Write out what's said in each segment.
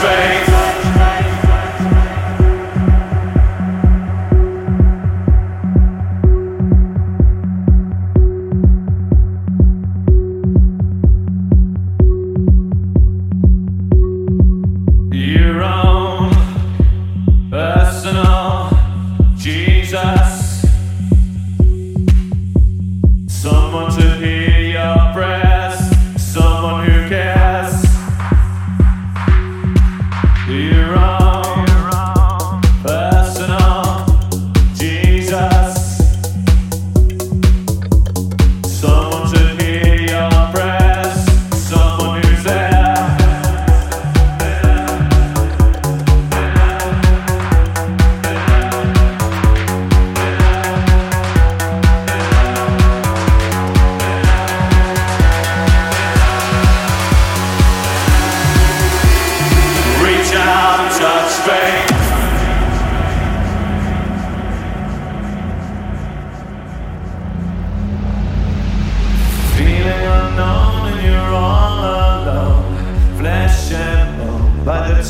faith. Your own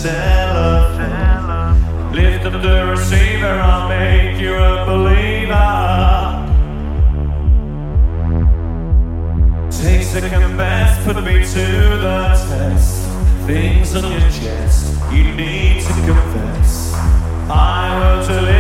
telephone. Lift up the receiver, I'll make you a believer. Take second best, put me to the test. Things on your chest, you need to confess. I will deliver